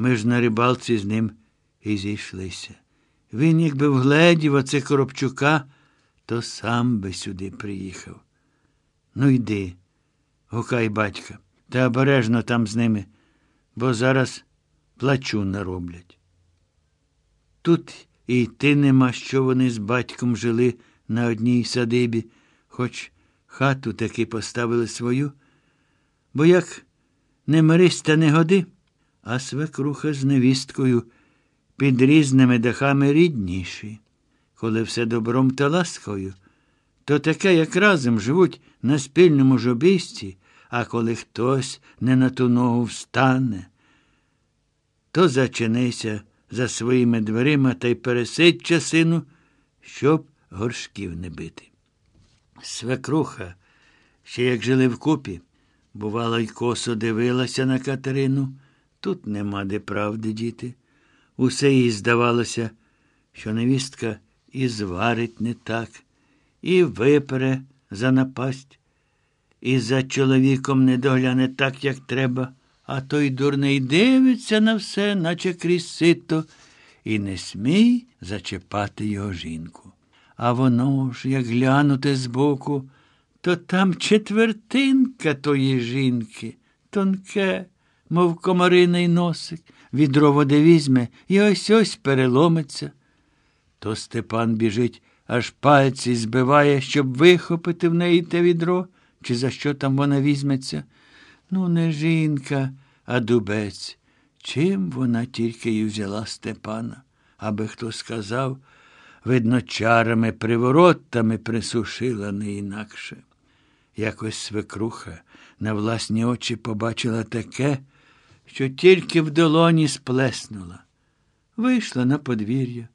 Ми ж на рибалці з ним і зійшлися. Він, якби вгледів оце Коробчука, то сам би сюди приїхав. Ну, йди, гукай батька, та обережно там з ними, бо зараз плачу нароблять. Тут і йти нема, що вони з батьком жили на одній садибі, хоч хату таки поставили свою, бо як не мирись та не годи, а свекруха з невісткою під різними дахами рідніші. Коли все добром та ласкою, то таке, як разом живуть на спільному жобісті, а коли хтось не на ту ногу встане, то зачинися за своїми дверима та й пересидь часину, щоб горшків не бити. Свекруха, ще як жили вкупі, бувало, й косо дивилася на Катерину. Тут нема де правди діти. Усе їй здавалося, що невістка і зварить не так, і випере за напасть, і за чоловіком не догляне так, як треба, а той дурний дивиться на все, наче крізь сито, і не смій зачепати його жінку. А воно ж, як глянути збоку, то там четвертинка тої жінки, тонке, мов комариний носик, відро води візьме і ось ось переломиться. То Степан біжить, аж пальці збиває, щоб вихопити в неї те відро, чи за що там вона візьметься. Ну, не жінка, а дубець. Чим вона тільки й взяла Степана, аби хто сказав, видно, чарами приворотами присушила не інакше. Якось свекруха на власні очі побачила таке, що тільки в долоні сплеснула. Вийшла на подвір'я,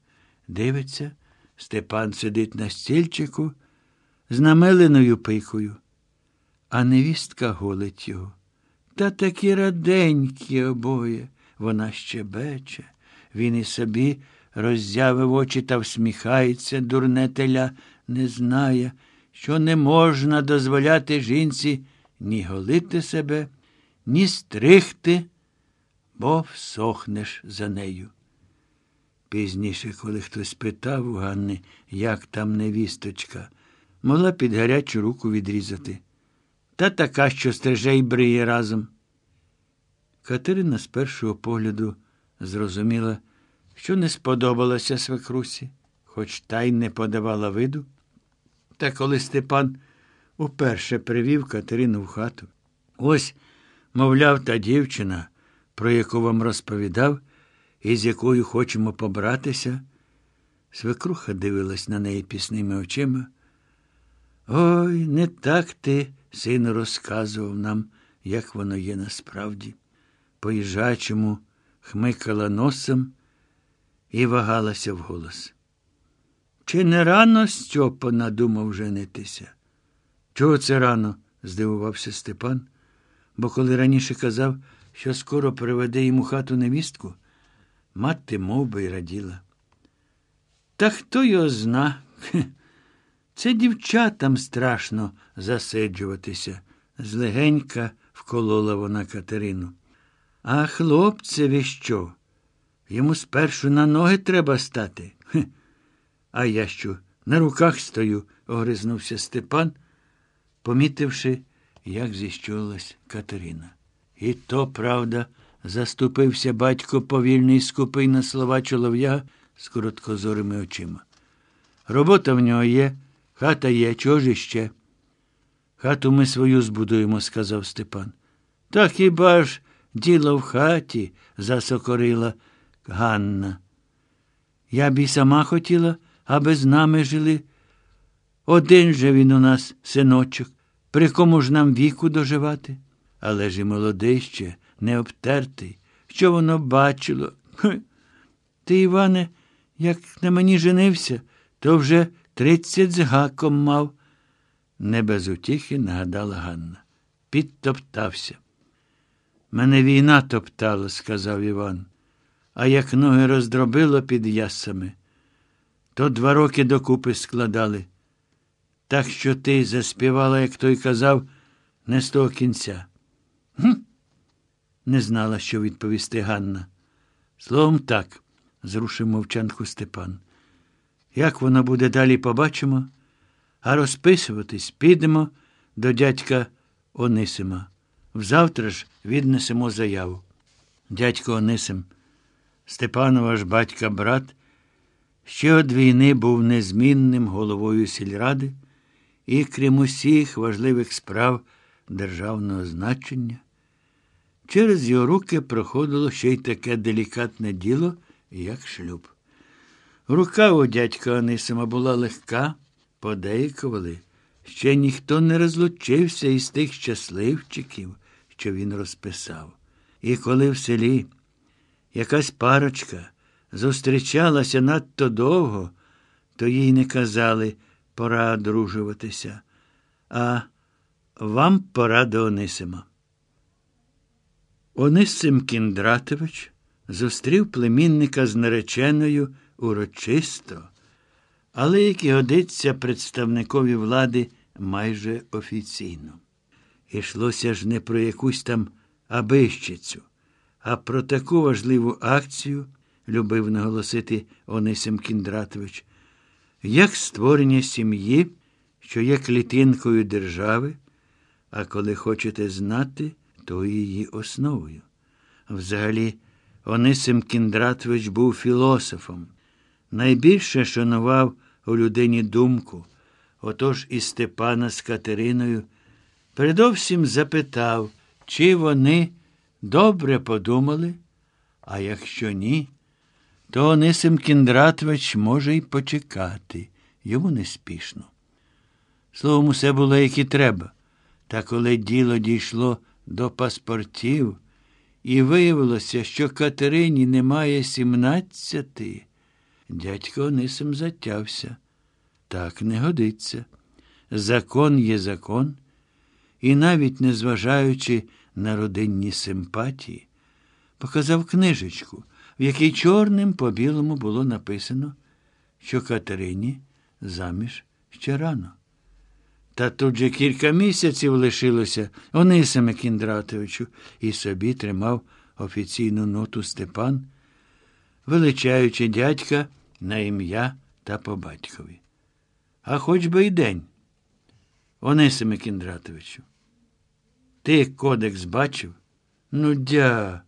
дивиться, Степан сидить на стільчику з намиленою пикою, а невістка голить його. Та такі раденькі обоє. Вона щебече. Він і собі роззявив очі та всміхається, дурне теля не знає, що не можна дозволяти жінці ні голити себе, ні стригти, бо всохнеш за нею. Пізніше, коли хтось питав у Ганни, як там невісточка, могла під гарячу руку відрізати. Та така, що стриже й бриє разом. Катерина з першого погляду зрозуміла, що не сподобалося свекрусі, хоч та й не подавала виду. Та коли Степан уперше привів Катерину в хату, ось, мовляв, та дівчина, про яку вам розповідав, і з якою хочемо побратися, свекруха дивилась на неї пісними очима. Ой, не так ти, сину, розказував нам, як воно є насправді. Поїжджачому хмикала носом і вагалася вголос. Чи не рано Стьопа надумав женитися? Чого це рано? здивувався Степан, бо коли раніше казав, що скоро приведе йому хату невістку, мати мов би й раділа. Та хто його зна? Це дівчатам страшно засиджуватися, злегенька вколола вона Катерину. А хлопцеві що? Йому спершу на ноги треба стати. Хе. А я що, на руках стою, огризнувся Степан, помітивши, як зіщулась Катерина. І то, правда, заступився батько повільний скупий на слова чолов'я з короткозорими очима. Робота в нього є, хата є, чого ж іще? Хату ми свою збудуємо, сказав Степан. Та хіба ж діло в хаті? засокорила Ганна. Я б і сама хотіла, аби з нами жили. Один же він у нас, синочок, при кому ж нам віку доживати? Але ж і молодий ще, не обтертий. Що воно бачило? Ти, Іване, як на мені женився, то вже тридцять з гаком мав. Не без утіхи нагадала Ганна. Підтоптався. Мене війна топтала, сказав Іван, а як ноги роздробило під ясами, то два роки докупи складали. Так що ти заспівала, як той казав, не з того кінця. Не знала, що відповісти Ганна. Словом, так, зрушив мовчанку Степан. Як воно буде далі, побачимо, а розписуватись підемо до дядька Онисима. Взавтра ж віднесемо заяву. Дядько Онисим, Степанова ж батька брат, ще від війни був незмінним головою сільради і, крім усіх важливих справ державного значення, через його руки проходило ще й таке делікатне діло, як шлюб. Рука у дядька Онисима була легка, подейкували. Ще ніхто не розлучився із тих щасливчиків, що він розписав. І коли в селі якась парочка зустрічалася надто довго, то їй не казали пора одружуватися, а вам пора до Онисима. Онисим Кіндратович зустрів племінника з нареченою урочисто, але, як і годиться представникові влади, майже офіційно. Ішлося ж не про якусь там абищицю, а про таку важливу акцію, любив наголосити Онисим Кіндратович, як створення сім'ї, що є клітинкою держави, а коли хочете знати, то її основою. Взагалі, Онисим Кіндратович був філософом, найбільше шанував у людині думку. Отож і Степана з Катериною передовсім запитав, чи вони добре подумали, а якщо ні, то Онисим Кіндратович може й почекати, йому неспішно. Словом, усе було, як і треба. Та коли діло дійшло до паспортів, і виявилося, що Катерині немає сімнадцяти, дядько Онисим затявся. Так не годиться. Закон є закон, і навіть незважаючи на родинні симпатії, показав книжечку, в якій чорним по білому було написано, що Катерині заміж ще рано. Та тут же кілька місяців лишилося Онисиме Кіндратовичу і собі тримав офіційну ноту Степан, величаючи дядька на ім'я та по батькові. А хоч би й день. Онисиме Кіндратовичу. Ти кодекс бачив? Ну, дя.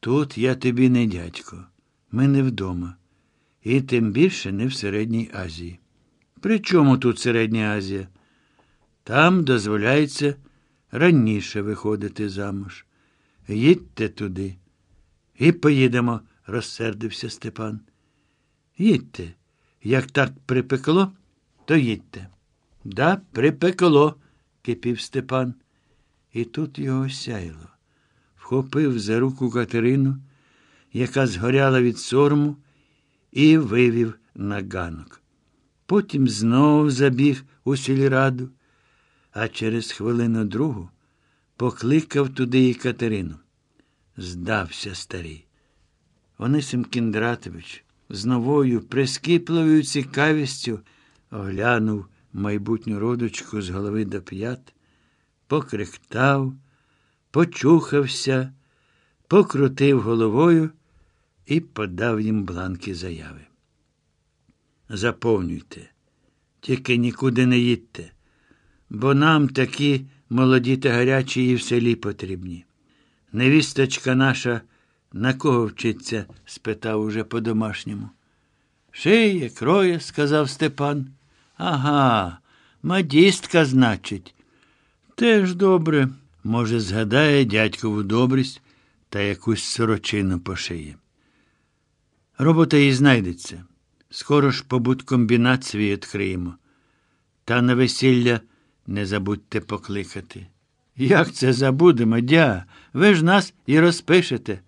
Тут я тобі не дядько. Ми не вдома. І тим більше не в Середній Азії. При чому тут Середня Азія? Там дозволяється раніше виходити замуж. Їдьте туди. І поїдемо, розсердився Степан. Їдьте. Як так припекло, то їдьте. Да, припекло, кипів Степан. І тут його сяйло. Вхопив за руку Катерину, яка згоряла від сорому, і вивів на ганок. Потім знов забіг у сільраду, а через хвилину другу покликав туди і Катерину. Здався старий. Онисим Кіндратович з новою прискіпливою цікавістю оглянув майбутню родочку з голови до п'ят, покрихтав, почухався, покрутив головою і подав їм бланки заяви. Заповнюйте, тільки нікуди не їдьте, бо нам такі молоді та гарячі і в селі потрібні. Невісточка наша на кого вчиться? спитав уже по-домашньому. Шиє, кроє, сказав Степан. Ага, мадістка, значить. Теж добре. Може, згадає дядькову добрість та якусь сорочину пошиє. Робота їй знайдеться. Скоро ж побуткомбінат свій відкриємо. Та на весілля не забудьте покликати. Як це забудемо, дя? Ви ж нас і розпишете.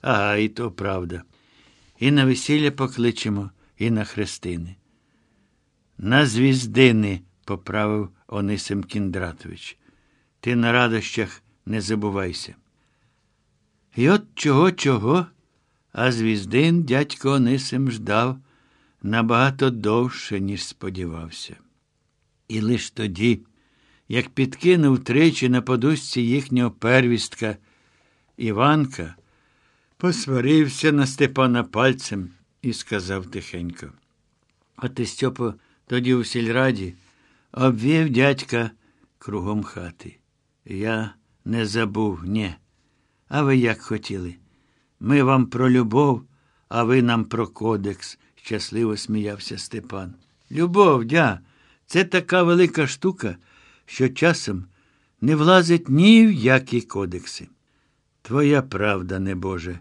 Ага, і то правда. І на весілля покличемо, і на хрестини. На звіздини, поправив Онисим Кіндратович. Ти на радощах не забувайся. І от чого, чого, а звіздин дядько Онисим ждав набагато довше, ніж сподівався. І лиш тоді, як підкинув тричі на подушці їхнього первістка Іванка, посварився на Степана пальцем і сказав тихенько. А ти, Стьопо, тоді у сільраді обвів дядька кругом хати. Я не забув, ні. А ви як хотіли? Ми вам про любов, а ви нам про кодекс, щасливо сміявся Степан. Любов, дя, це така велика штука, що часом не влазить ні в які кодекси. Твоя правда, небоже,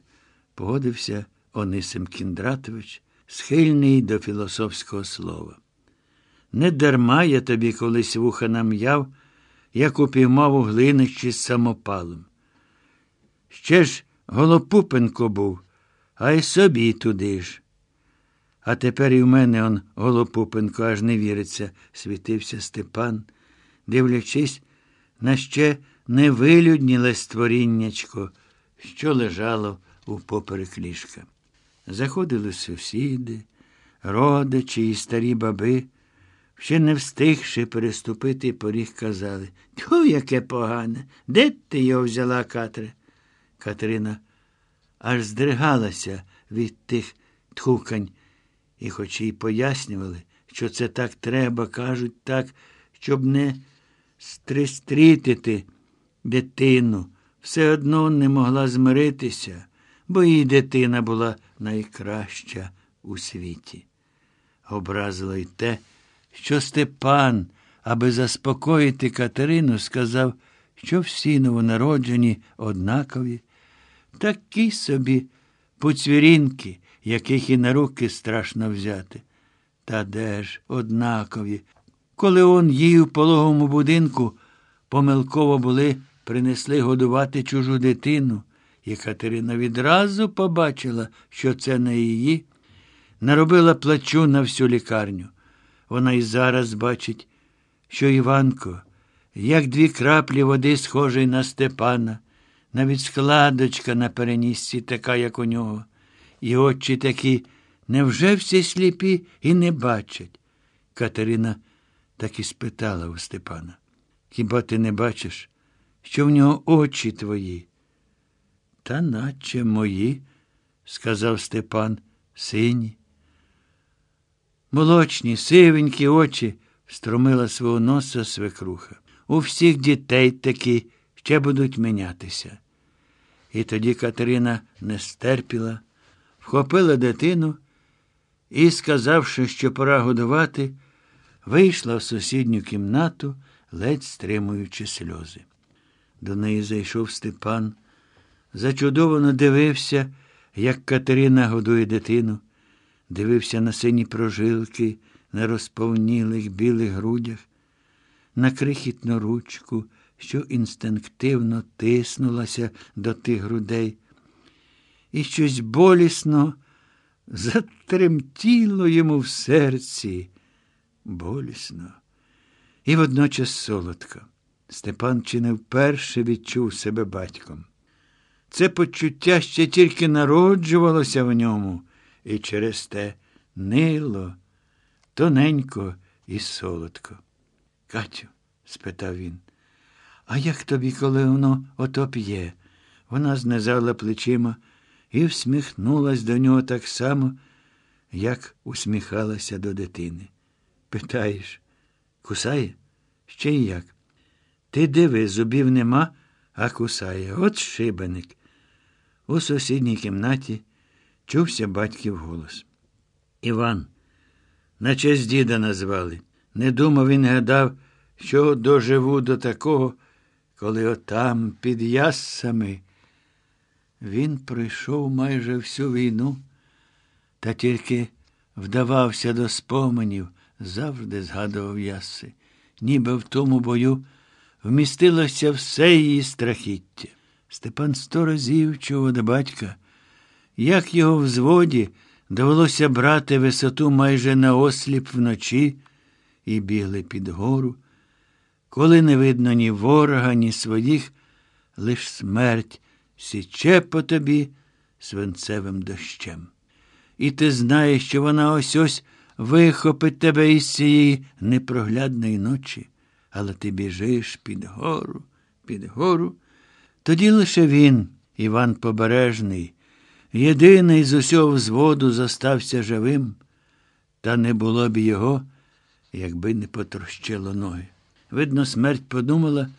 погодився Онисим Кіндратович, схильний до філософського слова. Не дарма я тобі колись вуха нам'яв, як упіймав у глинищі з самопалом. Ще ж Голопупенко був, а й собі туди ж. А тепер і в мене он Голопупенко аж не віриться, світився Степан, дивлячись на ще невилюдніле створіннячко, що лежало у поперек ліжка. Заходили сусіди, родичі і старі баби, ще не встигши переступити поріг, казали Тьфу, яке погане! Де ти його взяла, Катре? Катерина аж здригалася від тих тхукань, і хоч їй пояснювали, що це так треба, кажуть так, щоб не стристрітити дитину, все одно не могла змиритися, бо її дитина була найкраща у світі. Образило й те, що Степан, аби заспокоїти Катерину, сказав, що всі новонароджені однакові, такі собі поцвірінки, яких і на руки страшно взяти. Та де ж однакові? Коли он їй у пологовому будинку помилково були, принесли годувати чужу дитину, і Катерина відразу побачила, що це не її, наробила плачу на всю лікарню. Вона і зараз бачить, що Іванко, як дві краплі води, схожий на Степана, навіть складочка на перенісці, така, як у нього, і очі такі, невже всі сліпі і не бачать? Катерина так і спитала у Степана. Хіба ти не бачиш, що в нього очі твої? Та наче мої, сказав Степан, сині. Молочні, сивенькі очі стромила свого носа свекруха. У всіх дітей такі ще будуть мінятися. І тоді Катерина не стерпіла, вхопила дитину і, сказавши, що пора годувати, вийшла в сусідню кімнату, ледь стримуючи сльози. До неї зайшов Степан, зачудовано дивився, як Катерина годує дитину, дивився на сині прожилки, на розповнілих білих грудях, на крихітну ручку, що інстинктивно тиснулася до тих грудей, і щось болісно затремтіло йому в серці. Болісно. І водночас солодко. Степан чи не вперше відчув себе батьком. Це почуття ще тільки народжувалося в ньому, і через те нило, тоненько і солодко. Катю, спитав він, а як тобі, коли воно ото п'є? Вона знизала плечима і всміхнулась до нього так само, як усміхалася до дитини. Питаєш, кусає? Ще й як? Ти диви, зубів нема, а кусає. От шибеник. У сусідній кімнаті чувся батьків голос. Іван, наче з діда назвали. Не думав він гадав, що доживу до такого, коли отам під яссами. Він пройшов майже всю війну, та тільки вдавався до споменів, завжди згадував яси, ніби в тому бою вмістилося все її страхіття. Степан сто разів чув від батька, як його в зводі довелося брати висоту майже на осліп вночі і бігли під гору, коли не видно ні ворога, ні своїх, лиш смерть січе по тобі свинцевим дощем. І ти знаєш, що вона ось ось вихопить тебе із цієї непроглядної ночі, але ти біжиш під гору, під гору. Тоді лише він, Іван Побережний, єдиний з усього взводу зостався живим, та не було б його, якби не потрощило ноги. Видно, смерть подумала,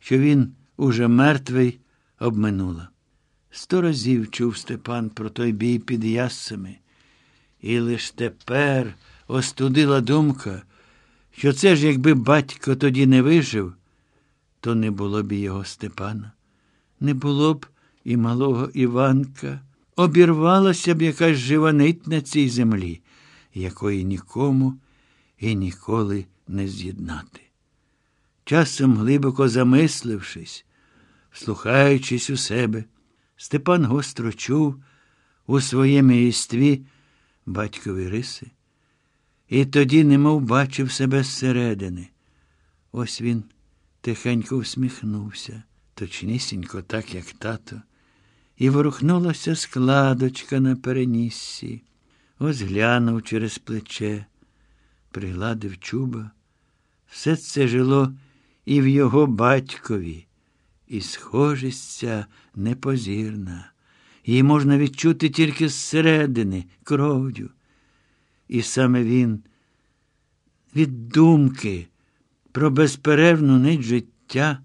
що він уже мертвий обминула. Сто разів чув Степан про той бій під яссами, і лиш тепер остудила думка, що це ж якби батько тоді не вижив, то не було б його Степана, не було б і малого Іванка, обірвалася б якась жива нить на цій землі, якої нікому і ніколи не з'єднати. Часом, глибоко замислившись, слухаючись у себе, Степан гостро чув у своєму єстві батькові риси, і тоді немов бачив себе зсередини. Ось він тихенько всміхнувся, точнісінько, так, як тато, і ворухнулася складочка на переніссі, ось глянув через плече, пригладив чуба. Все це жило і в його батькові, і схожість ця непозірна. Її можна відчути тільки зсередини, кров'ю. І саме він від думки про безперервну нить життя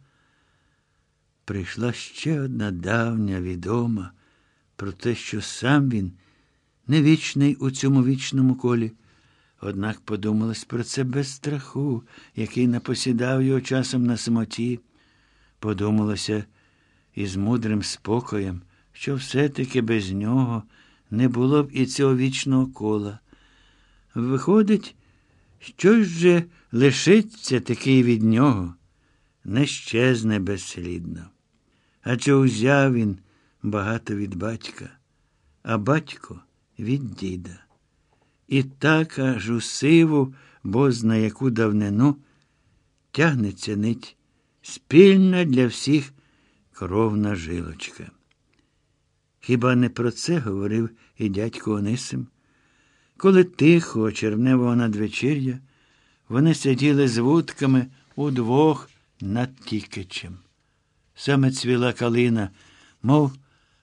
прийшла ще одна давня відома про те, що сам він не вічний у цьому вічному колі. Однак подумалось про це без страху, який напосідав його часом на самоті. Подумалося із мудрим спокоєм, що все-таки без нього не було б і цього вічного кола. Виходить, що ж же лишиться такий від нього, не щезне безслідно. Адже узяв він багато від батька, а батько від діда. І так аж у сиву, бо зна яку давнину, тягнеться нить спільна для всіх кровна жилочка. Хіба не про це говорив і дядько Онисим? Коли тихо, червневого надвечір'я, вони сиділи з вудками удвох над тікичем. Саме цвіла калина, мов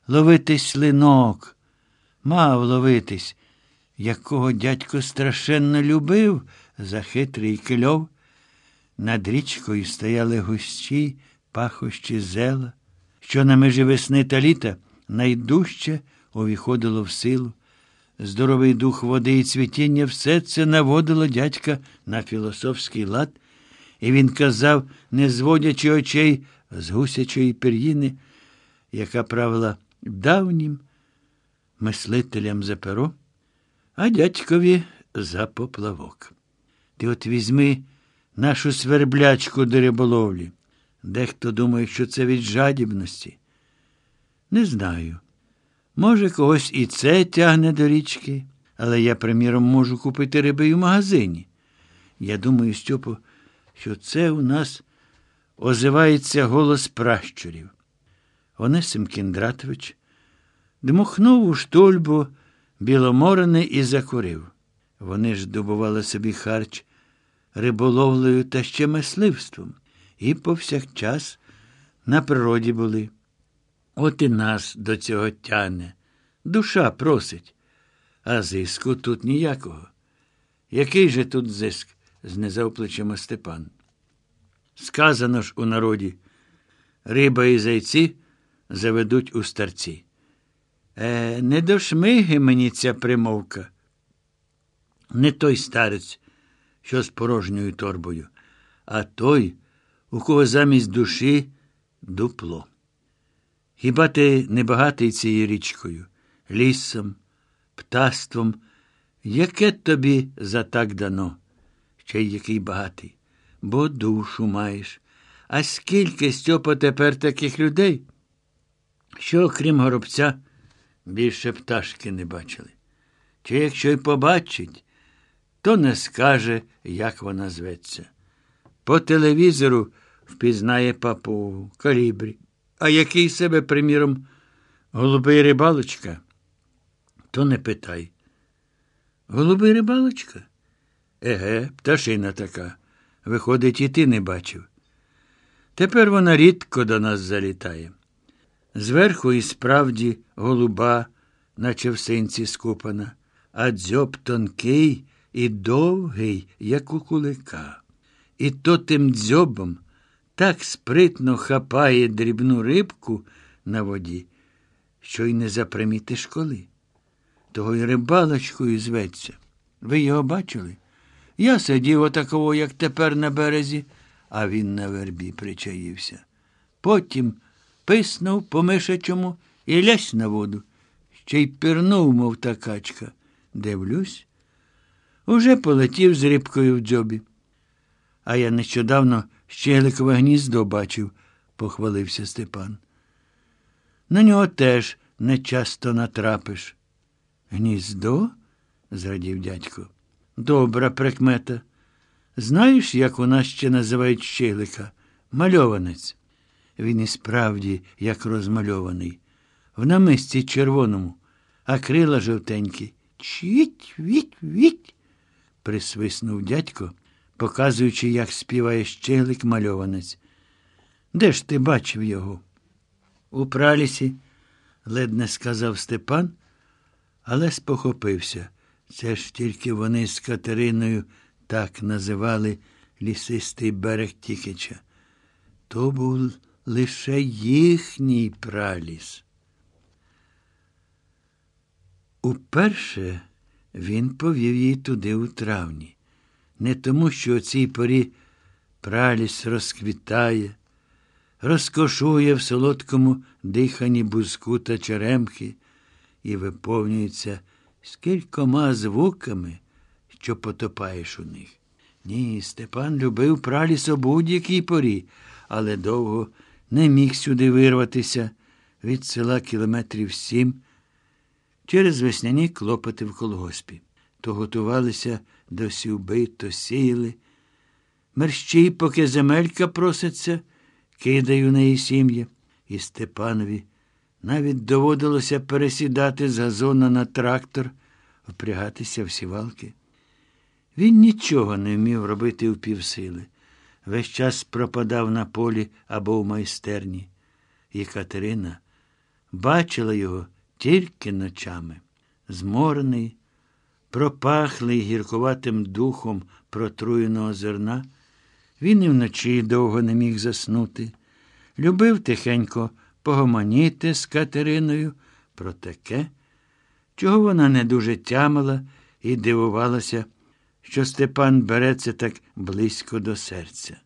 ловитись линок, мав ловитись, якого дядько страшенно любив за хитрий кильов. Над річкою стояли гущі, пахощі зела, що на межі весни та літа найдужче увіходило в силу. Здоровий дух води і цвітіння все це наводило дядька на філософський лад, і він казав, не зводячи очей з гусячої пір'їни, яка правила давнім мислителям за перо, а дядькові за поплавок. Ти от візьми нашу сверблячку до риболовлі. Дехто думає, що це від жадібності. Не знаю. Може, когось і це тягне до річки, але я, приміром, можу купити риби і в магазині. Я думаю, Стьопо, що це у нас озивається голос пращурів. Онисим Кіндратович дмухнув у штольбу біломорене і закурив. Вони ж добували собі харч риболовлею та ще мисливством, і повсякчас на природі були. От і нас до цього тяне. Душа просить, а зиску тут ніякого. Який же тут зиск? знизав плечима Степан. Сказано ж у народі, риба і зайці заведуть у старці. Е, не до шмиги мені ця примовка. Не той старець, що з порожньою торбою, а той, у кого замість душі дупло. Хіба ти не багатий цією річкою, лісом, птаством? Яке тобі за так дано? Ще й який багатий, бо душу маєш. А скільки Стьопа тепер таких людей, що, окрім горобця, більше пташки не бачили. Чи якщо й побачить, то не скаже, як вона зветься. По телевізору впізнає папу калібрі. А який себе, приміром, голубий рибалочка, то не питай. Голубий рибалочка? Еге, пташина така. Виходить, і ти не бачив. Тепер вона рідко до нас залітає. Зверху і справді голуба, наче в синці скупана, а дзьоб тонкий і довгий, як у кулика. І то тим дзьобом так спритно хапає дрібну рибку на воді, що й не запримітиш коли. Того й рибалочкою зветься. Ви його бачили? Я сидів отаково, як тепер на березі, а він на вербі причаївся. Потім писнув по мишачому і лясь на воду. Ще й пірнув, мов та качка. Дивлюсь, уже полетів з рибкою в дзьобі. А я нещодавно щегликове гніздо бачив, похвалився Степан. На нього теж не часто натрапиш. Гніздо? зрадів дядько. Добра прикмета. Знаєш, як у нас ще називають щеглика? Мальованець. Він і справді як розмальований. В намисті червоному, а крила жовтенькі. Чвіть, віть, віть. Присвиснув дядько, показуючи, як співає щеглик мальованець. Де ж ти бачив його? У пралісі, ледне сказав Степан, але спохопився. Це ж тільки вони з Катериною так називали лісистий берег Тікича. То був лише їхній праліс. Уперше він повів її туди у травні, не тому, що о цій порі праліс розквітає, розкошує в солодкому диханні бузку та черемхи і виповнюється скількома звуками, що потопаєш у них. Ні, Степан любив праліс у будь-якій порі, але довго не міг сюди вирватися від села кілометрів сім через весняні клопоти в колгоспі. То готувалися до сівби, то сіяли. Мерщій, поки земелька проситься, кидаю неї сім'ї. І Степанові навіть доводилося пересідати з газона на трактор, впрягатися в сівалки. Він нічого не вмів робити в півсили. Весь час пропадав на полі або в майстерні. І Катерина бачила його тільки ночами. Зморений, пропахлий гіркуватим духом протруєного зерна, він і вночі довго не міг заснути. Любив тихенько погомоніти з Катериною про таке, чого вона не дуже тямила і дивувалася, що Степан береться так близько до серця.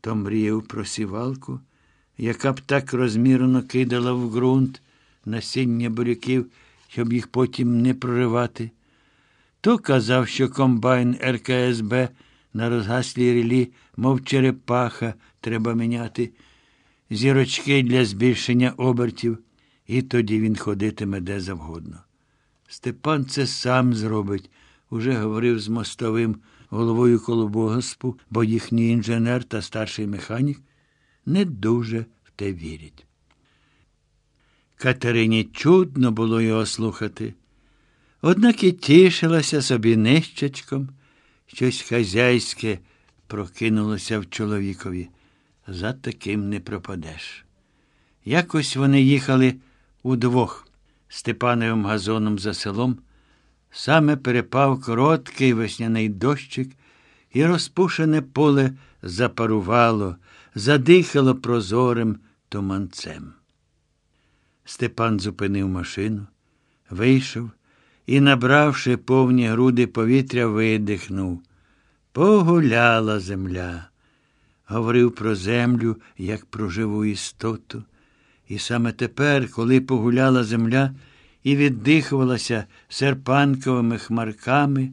То мріяв про сівалку, яка б так розмірно кидала в ґрунт насіння буряків, щоб їх потім не проривати. То казав, що комбайн РКСБ на розгаслій рілі, мов черепаха, треба міняти зірочки для збільшення обертів, і тоді він ходитиме де завгодно. Степан це сам зробить, уже говорив з мостовим головою колобогоспу, бо їхній інженер та старший механік не дуже в те вірять. Катерині чудно було його слухати. Однак і тішилася собі нищечком, щось хазяйське прокинулося в чоловікові. За таким не пропадеш. Якось вони їхали удвох Степановим газоном за селом. Саме перепав короткий весняний дощик, і розпушене поле запарувало, задихало прозорим туманцем. Степан зупинив машину, вийшов і, набравши повні груди повітря, видихнув. Погуляла земля. Говорив про землю, як про живу істоту. І саме тепер, коли погуляла земля і віддихувалася серпанковими хмарками,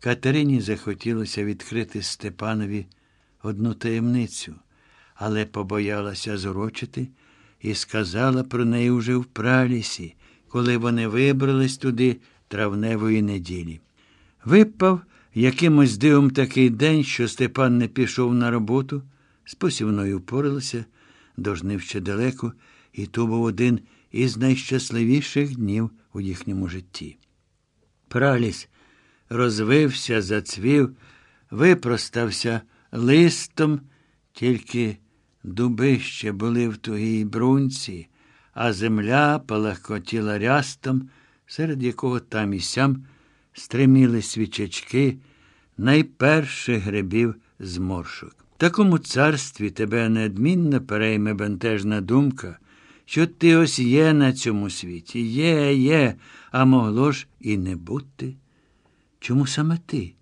Катерині захотілося відкрити Степанові одну таємницю, але побоялася зурочити і сказала про неї уже в пралісі, коли вони вибрались туди травневої неділі. Випав якимось дивом такий день, що Степан не пішов на роботу, з посівною впоралися, дожнив ще далеко, і то був один із найщасливіших днів у їхньому житті. Праліс розвився, зацвів, випростався листом, тільки дуби ще були в тугій брунці, а земля палахкотіла рястом, серед якого там і сям стриміли свічечки, найперше гребів зморшок. В такому царстві тебе неодмінно перейме бентежна думка, що ти ось є на цьому світі, є, є, а могло ж і не бути. Чому саме ти?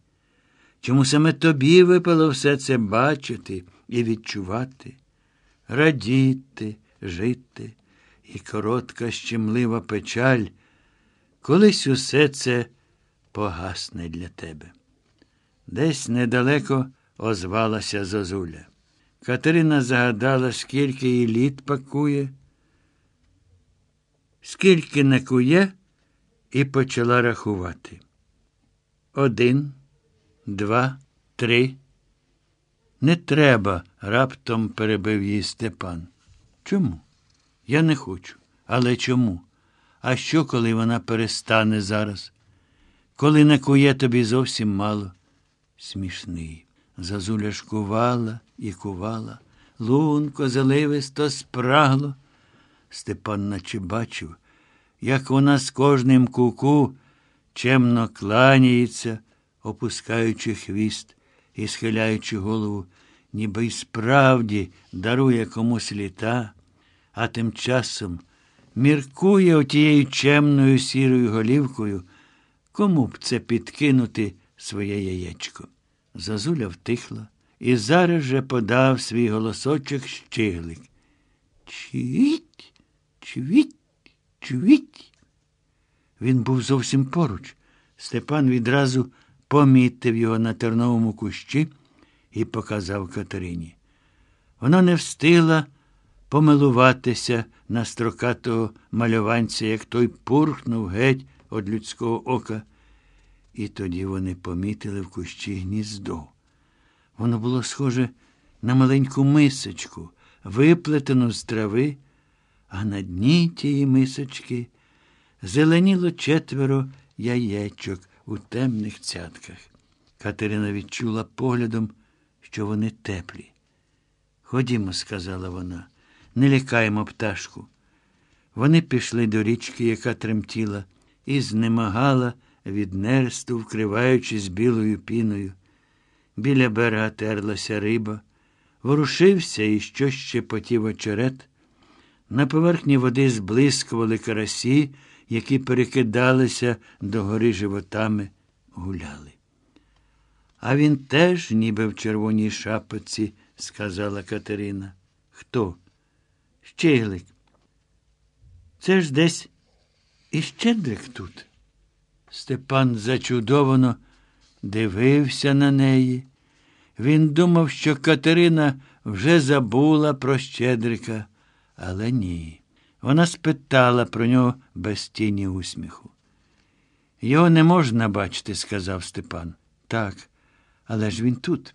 Чому саме тобі випало все це бачити і відчувати, радіти, жити, і коротка щемлива печаль, колись усе це погасне для тебе. Десь недалеко озвалася Зозуля. Катерина загадала, скільки її літ пакує, скільки не кує, і почала рахувати. Один, два, три. Не треба, раптом перебив її Степан. Чому? Я не хочу. Але чому? А що, коли вона перестане зараз? Коли не кує тобі зовсім мало? Смішний. Зазуля ж кувала і кувала. Лунко заливисто спрагло. Степан наче бачив, як вона з кожним куку чемно кланяється, опускаючи хвіст і схиляючи голову, ніби й справді дарує комусь літа, а тим часом міркує отією чемною сірою голівкою, кому б це підкинути своє яєчко. Зазуля втихла і зараз же подав свій голосочок щиглик. Чвіть, чвіть, чвіть. Він був зовсім поруч. Степан відразу помітив його на терновому кущі і показав Катерині. Вона не встигла помилуватися на строкатого малюванця, як той пурхнув геть від людського ока. І тоді вони помітили в кущі гніздо. Воно було схоже на маленьку мисочку, виплетену з трави, а на дні тієї мисочки зеленіло четверо яєчок у темних цятках. Катерина відчула поглядом, що вони теплі. Ходімо, сказала вона, не лякаємо пташку. Вони пішли до річки, яка тремтіла, і знемагала від нерсту, вкриваючись білою піною. Біля берега терлася риба, ворушився і що ще потів очерет. На поверхні води зблискували карасі, які перекидалися до гори животами, гуляли. А він теж, ніби в червоній шапоці, сказала Катерина. Хто? Щеглик. Це ж десь і щедрик тут. Степан зачудовано дивився на неї. Він думав, що Катерина вже забула про Щедрика, але ні. Вона спитала про нього без тіні усміху. Його не можна бачити, сказав Степан. Так, але ж він тут.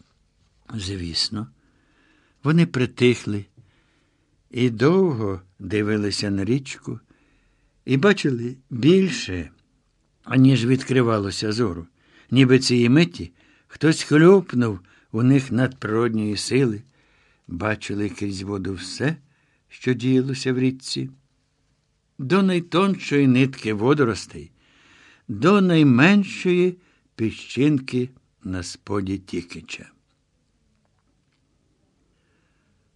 Звісно. Вони притихли і довго дивилися на річку і бачили більше аніж відкривалося зору. Ніби цієї миті хтось хлюпнув у них надприродньої сили, бачили крізь воду все, що діялося в річці. До найтоншої нитки водоростей, до найменшої піщинки на споді Тікича.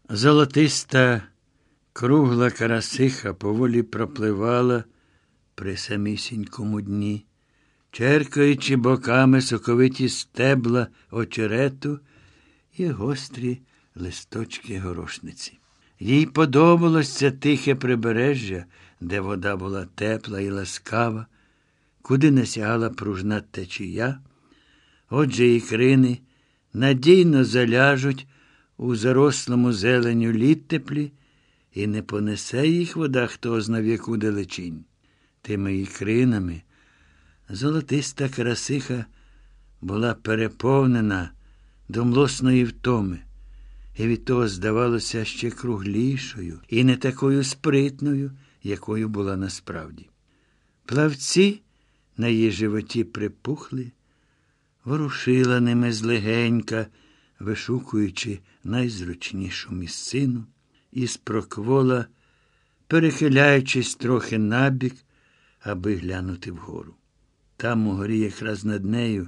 Золотиста кругла карасиха поволі пропливала при самісінькому дні, черкаючи боками соковиті стебла очерету і гострі листочки горошниці. Їй подобалось це тихе прибережжя, де вода була тепла і ласкава, куди не сягала пружна течія. Отже, ікрини надійно заляжуть у зарослому зеленю літтеплі, і не понесе їх вода хто зна в яку далечінь тими ікринами, золотиста красиха була переповнена до млосної втоми, і від того здавалося ще круглішою і не такою спритною, якою була насправді. Плавці на її животі припухли, ворушила ними злегенька, вишукуючи найзручнішу місцину, і спроквола перехиляючись трохи набік, аби глянути вгору. Там угорі якраз над нею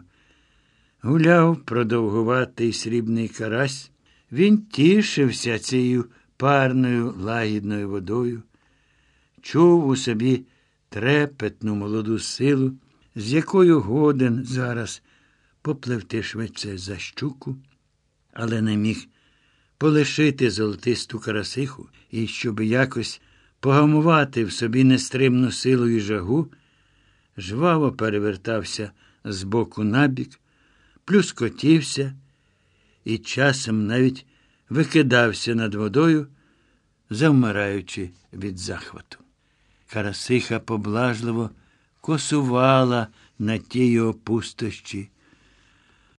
гуляв продовгуватий срібний карась. Він тішився цією парною лагідною водою, чув у собі трепетну молоду силу, з якою годен зараз попливти швидше за щуку, але не міг полишити золотисту карасиху і, щоб якось погамувати в собі нестримну силу і жагу, жваво перевертався з боку набік, плюскотівся і часом навіть викидався над водою, завмираючи від захвату. Карасиха поблажливо косувала на тій опустощі,